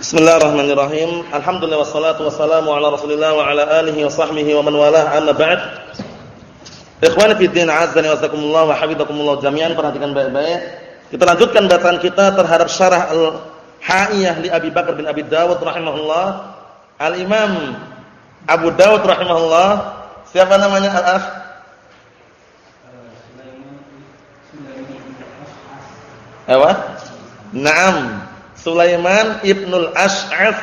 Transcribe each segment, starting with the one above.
Bismillahirrahmanirrahim. Alhamdulillah wassalatu wassalamu ala Rasulillah wa ala alihi wa sahbihi wa man walah. Amma ba'd. Ikhwani fi din, azzani wa zakumullah wa hafizakumullah jami'an. Perhatikan baik-baik. Kita lanjutkan bacaan kita terhadap syarah Al-Ha'iyah li Abi Bakar bin Abi Dawud rahimahullah. Al-Imam Abu Dawud rahimahullah. Siapa namanya al-akh? Apa? Naam. Sulaiman ibnul Ash'af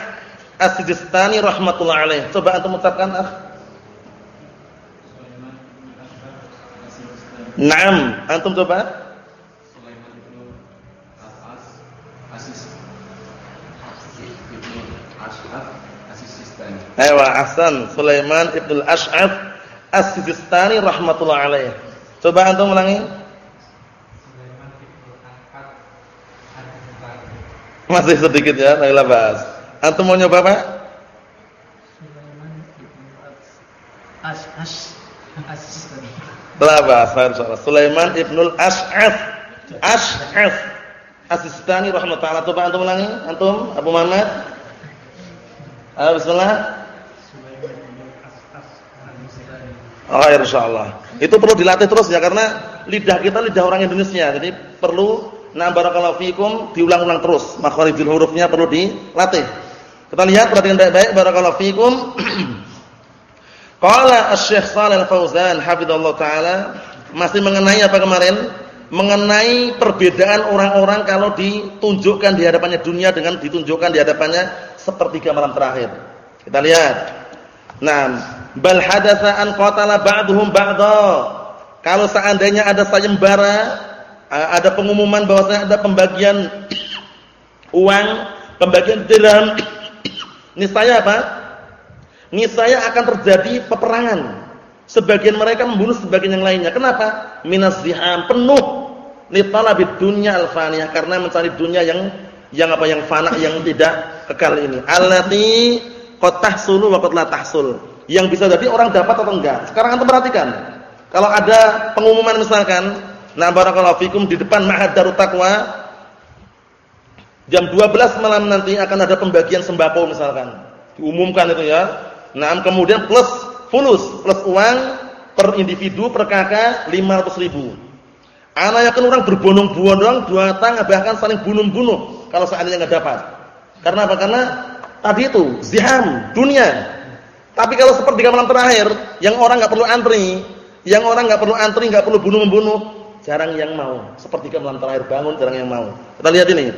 As-Sijistani rahmatullah alaih. Coba antum ucapkan ah. Naam, antum coba. Ayo, ahsan. Sulaiman ibnul Ash'af As-Sijistani rahmatullah alaih. Coba antum ulangi. Masih sedikit ya, la bahas. Antum mau nyoba Pak? Sulaiman bahas, Sulaiman ibnul Ash'af. Ash'af. Asistani rahmatullah. Coba antum ulangi, antum Abu Muhammad. Ayo bismillah. Oh, ya insyaallah. Itu perlu dilatih terus ya karena lidah kita lidah orang Indonesia. Jadi perlu Nah barakallahu fikum diulang-ulang terus. Makharijul hurufnya perlu dilatih. Kita lihat perhatikan baik-baik barakallahu fikum. Qala Asy-Syaikh Shalal Fauzan hafizallahu taala masih mengenai apa kemarin? Mengenai perbedaan orang-orang kalau ditunjukkan di hadapannya dunia dengan ditunjukkan di hadapannya sepertiga malam terakhir. Kita lihat. Nah, bal hadatsa an qatala ba'dhum ba'dha. Kalau seandainya ada sayembara ada pengumuman bahwasanya ada pembagian uang, pembagian dirham. Niscaya apa? Niscaya akan terjadi peperangan. Sebagian mereka membunuh sebagian yang lainnya. Kenapa? Minas ziham penuh litalabid dunya al-faniyah karena mencari dunia yang yang apa yang fana yang tidak kekal ini. Allati qad tahsulu wa qad la tahsul. Yang bisa jadi orang dapat atau enggak. Sekarang antum perhatikan. Kalau ada pengumuman misalkan Nah barakallahu fikum di depan Ma'had Darut Taqwa jam 12 malam nanti akan ada pembagian sembako misalkan. Diumumkan itu ya. Nah, kemudian plus fulus, plus uang per individu per kakak 500 ribu. Anak yakin orang berbondong-bondong, dua tang bahkan saling bunuh-bunuh kalau seandainya nggak dapat. Karena apa? Karena tadi itu ziham dunia. Tapi kalau seperti malam terakhir, yang orang nggak perlu antri, yang orang nggak perlu antri, nggak perlu bunuh-membunuh, jarang yang mau. Seperti malam terakhir bangun jarang yang mau. Kita lihat ini.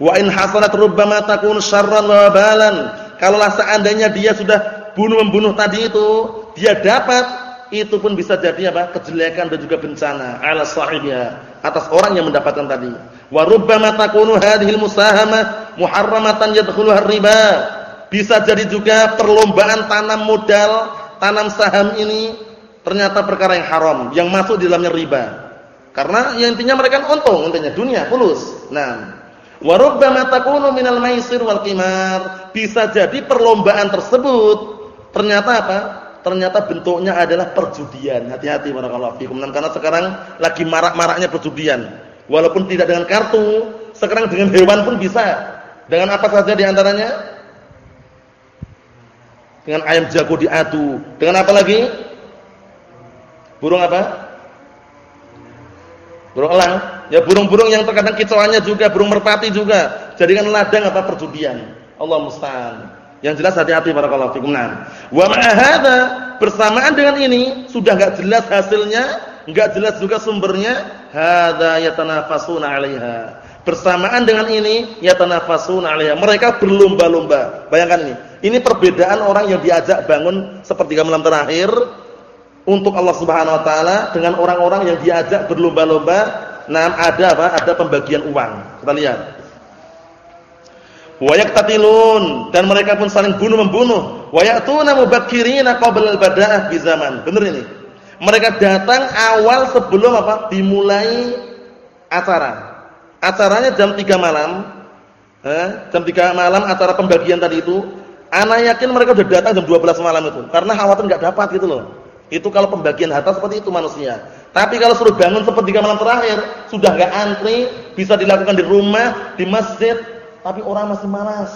Wa in hasanat rubbama takun syarran wa balan. Kalaulah seandainya dia sudah bunuh-membunuh tadi itu, dia dapat itu pun bisa jadi apa? kejelekan dan juga bencana ala sahibiha atas orang yang mendapatkan tadi. Wa rubbama takunu hadhil musahamah muharramatan yadkhuluha riba. Bisa jadi juga perlombaan tanam modal, tanam saham ini ternyata perkara yang haram, yang masuk di dalamnya riba. Karena yang intinya mereka untung, intinya dunia fulus. Nah, wa rubbama takunu minal maisir wal qimar. Bisa jadi perlombaan tersebut ternyata apa? Ternyata bentuknya adalah perjudian. Hati-hati barakallahu fikum. Karena sekarang lagi marak-maraknya perjudian. Walaupun tidak dengan kartu, sekarang dengan hewan pun bisa. Dengan apa saja di antaranya? Dengan ayam jago diadu. Dengan apa lagi? Burung apa? Burung elang, ya burung-burung yang terkadang kicauannya juga burung merpati juga. Jadikan ladang apa perjudian. Allah musta'an. Yang jelas hati-hati para fikum. Wa ma'a bersamaan dengan ini sudah enggak jelas hasilnya, enggak jelas juga sumbernya, hadza yatanafasuna 'alaiha. Bersamaan dengan ini yatanafasuna 'alaiha. Mereka berlomba-lomba. Bayangkan ini. Ini perbedaan orang yang diajak bangun seperti malam terakhir untuk Allah Subhanahu wa taala dengan orang-orang yang diajak berlomba-lomba nah ada apa? Ada pembagian uang. Kita lihat. Wa yaqtatilun dan mereka pun saling bunuh membunuh. Wa ya'tuna mubakkirina qabla al-bada'ah bi zaman. Benar ini. Mereka datang awal sebelum apa? Dimulai acara. Acaranya jam 3 malam. Eh, jam 3 malam acara pembagian tadi itu. Anak yakin mereka sudah datang jam 12 malam itu karena khawatir enggak dapat gitu loh. Itu kalau pembagian harta seperti itu manusia. Tapi kalau suruh bangun seperti malam terakhir, sudah enggak antri, bisa dilakukan di rumah, di masjid, tapi orang masih malas.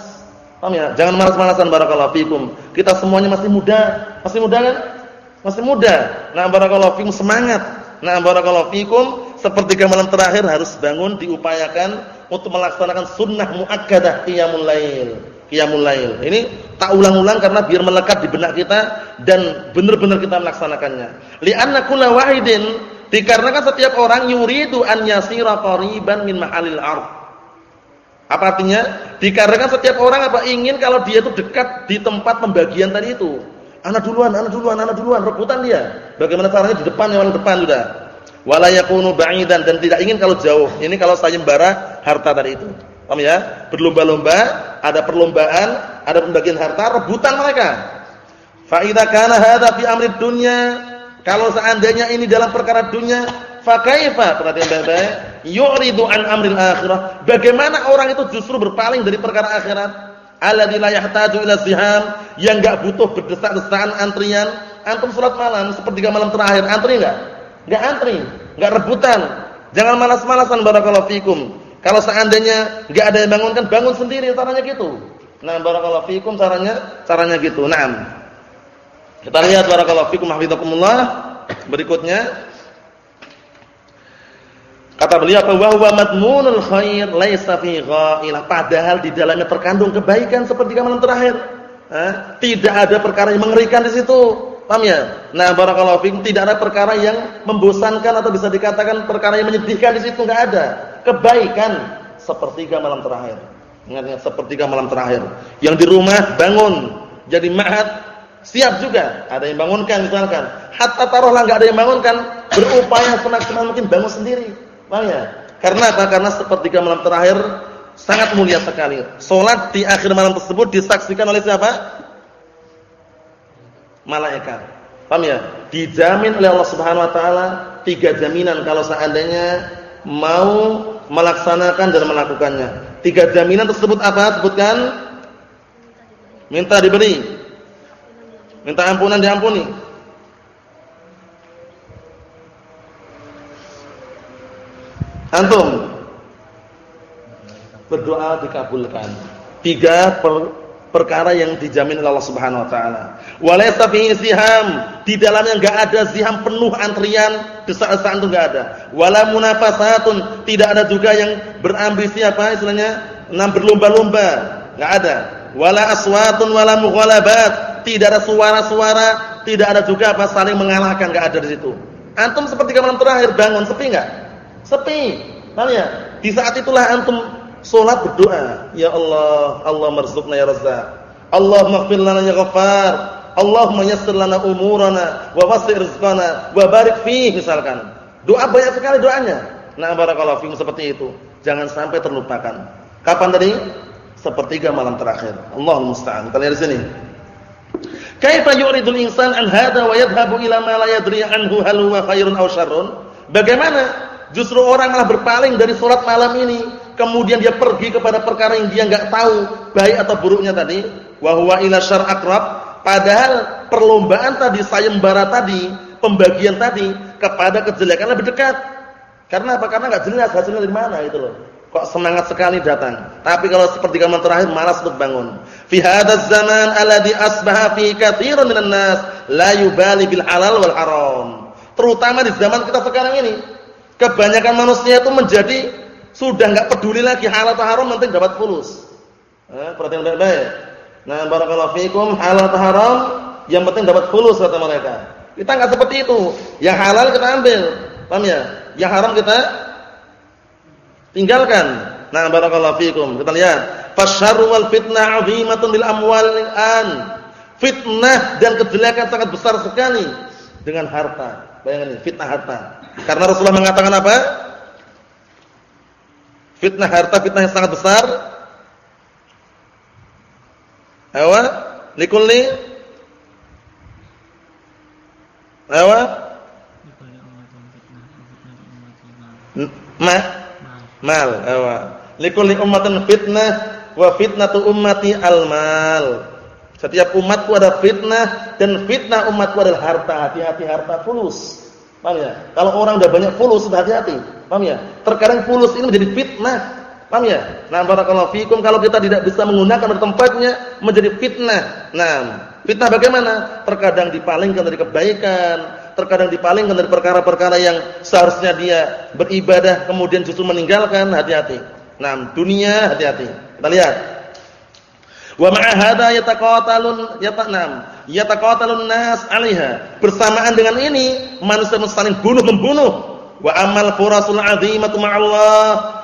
Paham ya? Jangan malas-malasan barakallahu fikum. Kita semuanya masih muda. Masih muda kan? Masih muda. Nah, barakallahu fikum semangat. Nah, barakallahu fikum sepertiga malam terakhir harus bangun diupayakan untuk melaksanakan sunnah muakkadah qiyamul lail. Qiyamul lail. Ini tak ulang-ulang karena biar melekat di benak kita dan benar-benar kita melaksanakannya. Li'anna kullu wahidin dikarenakan setiap orang yuridu an yasira qariban min mahalil ardh apa artinya? Dikarenakan setiap orang apa ingin kalau dia itu dekat di tempat pembagian tadi itu. Anak duluan, anak duluan, anak duluan, rebutan dia. Bagaimana caranya di depan yang depan sudah. Wala yakunu ba'idan dan tidak ingin kalau jauh. Ini kalau sayembara harta tadi itu. Paham ya? Berlomba-lomba, ada perlombaan, ada pembagian harta, rebutan mereka. Fa idza kana hadza fi amri dunya, kalau seandainya ini dalam perkara dunia, fa kaifa? Perhatian baik-baik yu'ridu an amril akhirah. Bagaimana orang itu justru berpaling dari perkara akhirat? Alladzi la yahtaju ila ziham, yang enggak butuh berdesak-desakan antrian. Antum salat malam sepertiga malam terakhir, antri enggak? Enggak antri, enggak rebutan. Jangan malas-malasan barakallahu fikum. Kalau seandainya enggak ada yang bangunkan, bangun sendiri caranya gitu. Nah, barakallahu fikum caranya caranya gitu. Naam. Kita lihat barakallahu fikum hafizakumullah. Berikutnya Kata beliau bahwa huwa madmunul khair laisa fi ghailah. Padahal di dalamnya terkandung kebaikan seperti malam terakhir. Eh, tidak ada perkara yang mengerikan di situ. Paham ya? Nah, barakallahu fikum tidak ada perkara yang membosankan atau bisa dikatakan perkara yang menyedihkan di situ enggak ada. Kebaikan sepertiga malam terakhir. Ingatnya sepertiga malam terakhir. Yang di rumah bangun jadi ma'had siap juga. Ada yang bangunkan misalkan. Hatta taruhlah enggak ada yang bangunkan, berupaya semaksimal mungkin bangun sendiri Paham ya? Karena apa? Karena sepertiga malam terakhir sangat mulia sekali. Salat di akhir malam tersebut disaksikan oleh siapa? Malaikat. Paham ya? Dijamin oleh Allah Subhanahu wa taala tiga jaminan kalau seandainya mau melaksanakan dan melakukannya. Tiga jaminan tersebut apa? Sebutkan. Minta diberi. Minta ampunan diampuni. Antum berdoa dikabulkan. Tiga per, perkara yang dijamin oleh Allah Subhanahu wa taala. Walaysa fihi ziham, di dalamnya enggak ada ziham penuh antrian, desak-desakan itu enggak ada. Wala munafasatun, tidak ada juga yang berambisi apa istilahnya? Enam berlomba-lomba, enggak ada. Wala aswatun wala mughalabat, tidak ada suara-suara, tidak ada juga apa saling mengalahkan, enggak ada di situ. Antum seperti malam terakhir bangun sepi enggak? Sepi. Paham ya? Di saat itulah antum salat berdoa, ya Allah, Allah marzuqna ya Razzaq. Allahumma ighfir lana ya Ghaffar. Allahumma yassir lana umurana wa wasi' rizqana wa misalkan. Doa banyak sekali doanya. Nah, barakallahu fiikum seperti itu. Jangan sampai terlupakan. Kapan tadi? Sepertiga malam terakhir. Allahul musta'an. Kita lihat di sini. Kaifa yuridul insan an hada wa yadhhabu ila ma la yadri anhu hal huwa khairun aw syarrun? Bagaimana Justru orang malah berpaling dari sholat malam ini, kemudian dia pergi kepada perkara yang dia nggak tahu baik atau buruknya tadi. Wahwa ila syar. Padahal perlombaan tadi, sayembara tadi, pembagian tadi kepada kejelekan lebih dekat. Karena apa? Karena nggak jelas hasilnya dari mana itu loh. Kok semangat sekali datang. Tapi kalau seperti kamu terakhir malas untuk bangun. Fi hadzal zaman alladhi asbaha fi katsirun minan nas la yubali bil halal wal haram. Terutama di zaman kita sekarang ini Kebanyakan manusia itu menjadi sudah enggak peduli lagi halal atau haram penting dapat fulus. Eh, perhatian baik-baik. Nah, barakallahu fikum halal atau haram yang penting dapat fulus kata mereka. Kita enggak seperti itu. Yang halal kita ambil. Paham ya? Yang haram kita tinggalkan. Nah, barakallahu fikum. Kita lihat, fasyarru wal fitnah 'azimatun bil amwal an. Fitnah dan kejelekan sangat besar sekali dengan harta. Bayangkan ini, fitnah harta. Karena Rasulullah mengatakan apa? Fitnah harta fitnah yang sangat besar. Awa, likulli Awa? Ma? Mal, awa. Likulli ummatin fitnah wa fitnatu ummati al-mal. Setiap umatku ada fitnah dan fitnah umatku adalah harta. Hati-hati harta fulus. Paham ya? Kalau orang udah banyak fulus hati-hati. Paham ya? Terkadang fulus ini menjadi fitnah. Paham ya? Nah, barakallahu fikum kalau kita tidak bisa menggunakan tempatnya menjadi fitnah. Nah, fitnah bagaimana? Terkadang dipalingkan dari kebaikan, terkadang dipalingkan dari perkara-perkara yang seharusnya dia beribadah kemudian justru meninggalkan, hati-hati. Nah, dunia hati-hati. Kita lihat. Wa ma'a hadza yataqatalun yata'nam yataqatalun nas 'alaiha. Bersamaan dengan ini manusia saling bunuh membunuh. Wa amal furasul 'azimatu ma'allah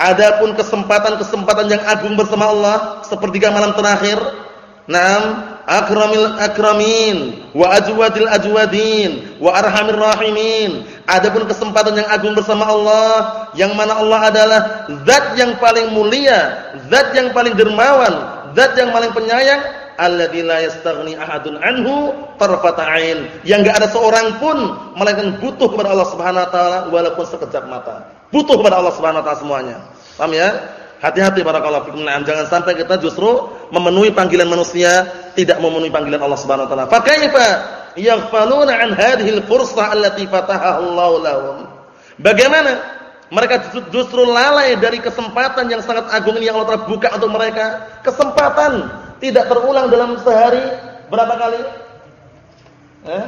Adapun kesempatan-kesempatan yang agung bersama Allah sepertiga malam terakhir, Naam akramil akramin wa ajwadil ajwadin wa arhamir rahimin. Adapun kesempatan yang agung bersama Allah yang mana Allah adalah zat yang paling mulia, zat yang paling dermawan, zat yang paling penyayang, alladzi la yastaghni ahadun anhu tarfata ain. Yang enggak ada seorang pun melainkan butuh kepada Allah Subhanahu wa taala walaupun sekejap mata. Butuh kepada Allah Subhanahu wa taala semuanya. Paham ya? Hati-hati barakallahu fikum. Nah, jangan sampai kita justru memenuhi panggilan manusia, tidak memenuhi panggilan Allah Subhanahu wa taala. Fa kaifa yaghfaluna an hadhihi al-fursah allati fataha Allah lahum? Bagaimana mereka justru lalai dari kesempatan yang sangat agung ini yang Allah telah buka untuk mereka. Kesempatan tidak terulang dalam sehari berapa kali? Eh?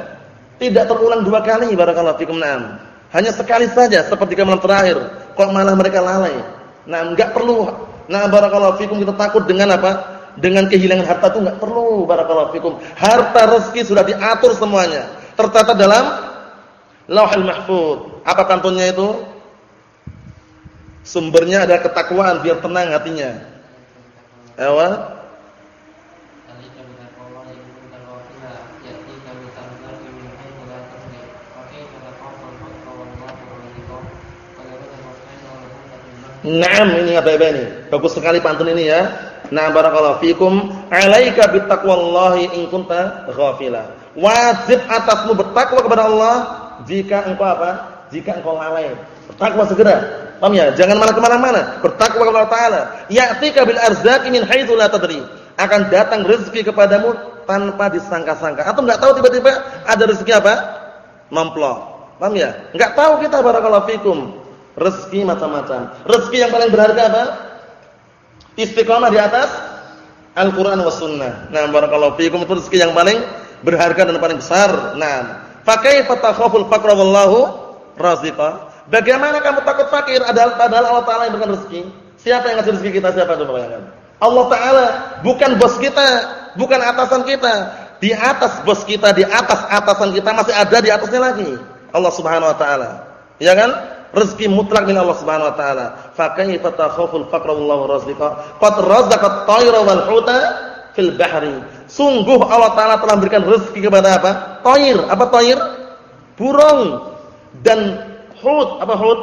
Tidak terulang dua kali barakallahu fikum. Naam. Hanya sekali saja seperti malam terakhir. Kok malah mereka lalai? Nah, enggak perlu. Nah, barakallahu fikum kita takut dengan apa? Dengan kehilangan harta itu enggak perlu barakallahu fikum. Harta rezeki sudah diatur semuanya. Tertata dalam Lauhul Mahfuz. Apa kantunnya itu? Sumbernya adalah ketakwaan biar tenang hatinya. Ewa? Naam ini apa ini? Bagus sekali pantun ini ya. Nah barakallahu fikum. Alaika bittaqwallahi in kunta ghafila. Wajib atasmu bertakwa kepada Allah jika engkau apa? Jika engkau lalai. Bertakwa segera. Paham ya? Jangan malah ke mana-mana. Bertakwa kepada Allah Taala. Ya'tika bil arzaqi min haitsu la tadri. Akan datang rezeki kepadamu tanpa disangka-sangka. Atau enggak tahu tiba-tiba ada rezeki apa? Memplok. Paham ya? Enggak tahu kita barakallahu fikum. Rezeki macam-macam. Rezeki yang paling berharga apa? Istiqamah di atas Al-Qur'an was sunnah. Nah, barakallahu fiikum itu rezeki yang paling berharga dan paling besar. Nah, fa kaifa takhaful faqra wallahu raziqa? Bagaimana kamu takut fakir padahal Allah Taala yang berikan rezeki? Siapa yang ngasih rezeki kita? Siapa coba bayangkan? Allah Taala, bukan bos kita, bukan atasan kita. Di atas bos kita, di atas atasan kita masih ada di atasnya lagi. Allah Subhanahu wa taala. Ya kan? Rezeki mutlak milik Allah Subhanahu wa taala. Fa kaifa takhaful faqra wallahu raziqa? Qad razaqa at-tayra wal huta fil bahri. Sungguh Allah taala telah memberikan rezeki kepada apa? Thair. Apa thair? Burung dan hut. Apa hut?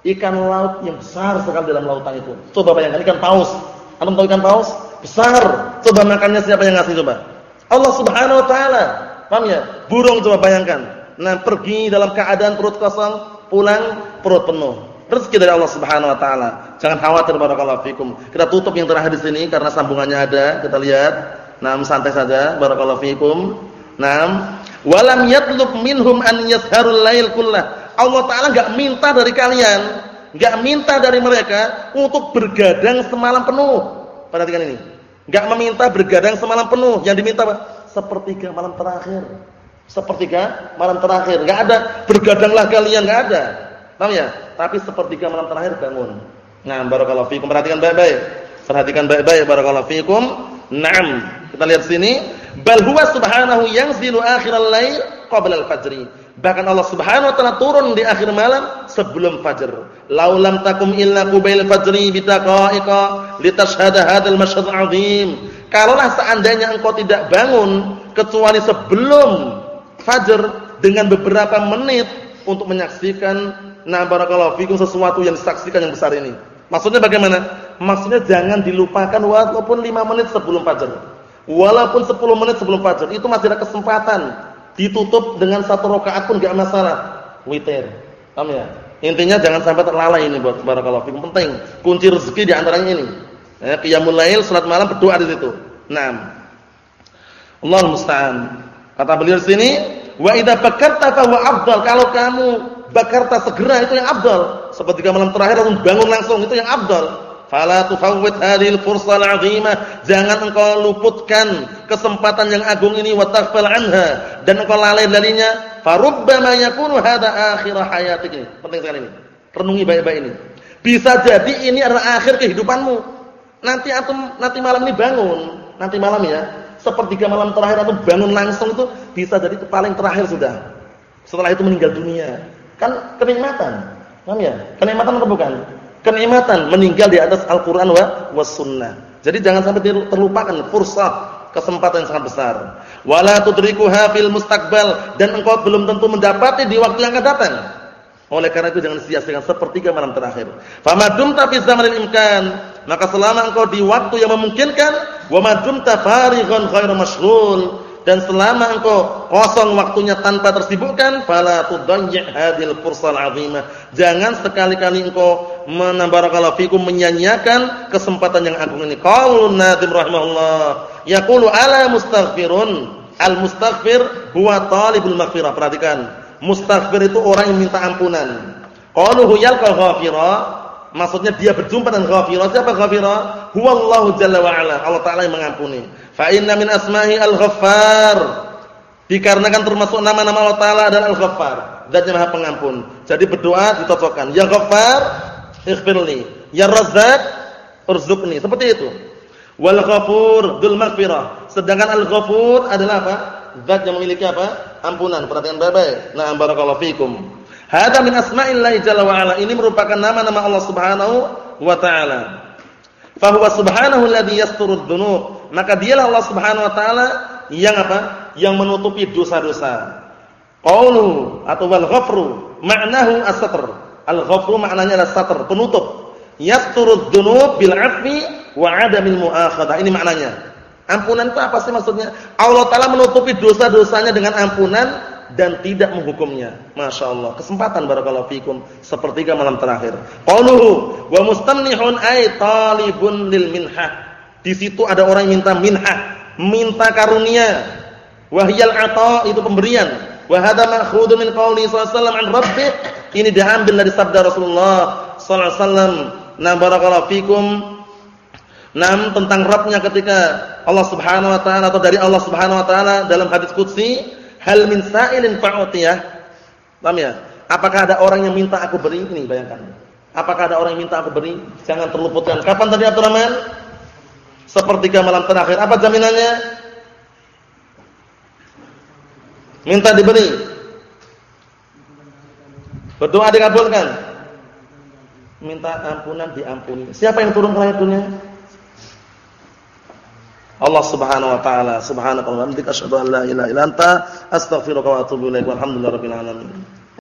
Ikan laut yang besar sekali dalam lautan itu. Coba bayangkan ikan paus. Antum tahu ikan paus? Besar. Coba makannya siapa yang ngasih coba? Allah Subhanahu wa taala. Paham ya? Burung coba bayangkan. Nah, pergi dalam keadaan perut kosong, pulang perut penuh. Rezeki dari Allah Subhanahu wa taala. Jangan khawatir barakallahu fikum. Kita tutup yang terakhir di sini karena sambungannya ada. Kita lihat. Naam santai saja barakallahu fikum. Naam. Walam yatlub minhum an yasharul lail kullah. Allah taala enggak minta dari kalian, enggak minta dari mereka untuk bergadang semalam penuh. Perhatikan ini. Enggak meminta bergadang semalam penuh. Yang diminta? Sepertiga malam terakhir sepertiga malam terakhir. Enggak ada bergadanglah kalian, enggak ada. Paham ya? Tapi sepertiga malam terakhir bangun. Nah, barakallahu fiikum. Perhatikan baik-baik. Perhatikan baik-baik barakallahu fiikum. Naam. Kita lihat sini, bal huwa subhanahu yanzilu akhiral lail qabla al-fajr. Bahkan Allah Subhanahu wa taala turun di akhir malam sebelum fajar. Laulam takum illa qubail fajri bitaqa'iqa litashhada hadzal masyhad 'azim. Kalaulah seandainya engkau tidak bangun kecuali sebelum fajar dengan beberapa menit untuk menyaksikan nah barakallahu fikum sesuatu yang disaksikan yang besar ini. Maksudnya bagaimana? Maksudnya jangan dilupakan walaupun 5 menit sebelum fajar. Walaupun 10 menit sebelum fajar itu masih ada kesempatan ditutup dengan satu rakaat pun enggak masalah. Witir. Paham ya? Intinya jangan sampai terlalai ini buat barakallahu fikum penting. Kunci rezeki di antaranya ini. Ya, qiyamul lail, salat malam, berdoa di situ. Naam. Allah musta'an. Kata beliau sini, wa idza bakarta fa huwa afdal. Kalau kamu bakarta segera itu yang abdal. Sepertiga malam terakhir langsung bangun langsung itu yang abdal. Fala tufawwit hadhil fursal 'azimah. Jangan engkau luputkan kesempatan yang agung ini wa taghfal anha dan engkau lalai darinya. Farubbama yakunu hadha akhir hayatik. Penting sekali ini. Renungi baik-baik ini. Bisa jadi ini adalah akhir kehidupanmu. Nanti antum nanti malam ini bangun, nanti malam ya. Sepertiga malam terakhir antum bangun langsung itu bisa jadi paling terakhir sudah. Setelah itu meninggal dunia. Kan kenikmatan. Paham ya? Kenikmatan atau bukan? kenikmatan meninggal di atas Al-Qur'an wa was sunnah. Jadi jangan sampai terlupakan fursat kesempatan yang sangat besar. Wala tudrikuha fil mustaqbal dan engkau belum tentu mendapati di waktu yang akan datang. Oleh karena itu jangan sia-siakan sepertiga malam terakhir. Famadum tapi zamanil imkan, maka selama engkau di waktu yang memungkinkan, wa madum tafarighan ghairu mashghul, dan selama engkau kosong waktunya tanpa tersibukkan fala tudayyi hadil fursal azimah jangan sekali-kali engkau menambarakallahu fikum menyanyiakan kesempatan yang agung ini. Qaulun nadim rahimahullah. Yaqulu ala mustaghfirun. Al mustaghfir huwa talibul maghfirah. Perhatikan mustaghfir itu orang yang minta ampunan qaluhu yalqa ghafira maksudnya dia berjumpa dengan ghafira siapa ghafira huwallahu jalla wa ala Allah taala yang mengampuni Fa inna min asma'i al-Ghaffar. Dikarenakan termasuk nama-nama Allah Taala adalah Al-Ghaffar, zat yang Maha Pengampun. Jadi berdoa ditocokkan, ya Ghaffar, ighfirli, ya Razzaq, urzuqni. Seperti itu. Wal Ghafur dzul maghfirah. Sedangkan Al-Ghafur adalah apa? Zat yang memiliki apa? Ampunan. Perhatikan baik-baik. Nah, barakallahu fikum. Hada min asma'illahi jalla wa ala. Ini merupakan nama-nama Allah Subhanahu wa taala. Fa huwa subhanahu alladhi yasturud dzunub maka dialah Allah Subhanahu wa taala yang apa? Yang menutupi dosa-dosa. Qaulu atau wal ghafru ma'nahu as-satr. Al-ghafru maknanya adalah satr, penutup. Yasturud dzunub bil 'afwi wa 'adamil mu'akhadah. Ini maknanya. Ampunan itu apa sih maksudnya? Allah taala menutupi dosa-dosanya dengan ampunan dan tidak menghukumnya. Masya Allah. Kesempatan barakallahu fikum sepertiga malam terakhir. Qauluhu wa mustamnihun ay talibun lil minhah di situ ada orang yang minta minhah, minta karunia. Wahyal ata itu pemberian. Wa hadza ma'khudun min qouli sallallahu an rabbih. Ini diambil dari sabda Rasulullah sallallahu alaihi wasallam. Nah barakallahu fikum. Nam tentang Rabbnya ketika Allah Subhanahu wa taala atau dari Allah Subhanahu wa taala dalam hadis qudsi, hal min sa'ilin fa'utiyah. Paham ya? Apakah ada orang yang minta aku beri? Ini bayangkan. Apakah ada orang yang minta aku beri? Jangan terluputkan. Kapan tadi Abdurrahman? sepertiga malam terakhir. Apa jaminannya? Minta diberi. Berdoa dikabulkan. Minta ampunan diampuni. Siapa yang turun ke langit dunia? Allah Subhanahu wa taala. Subhanakallahumma wa bihamdika asyhadu an la ilaha illa anta astaghfiruka wa atubu ilaik. Walhamdulillahirabbil alamin.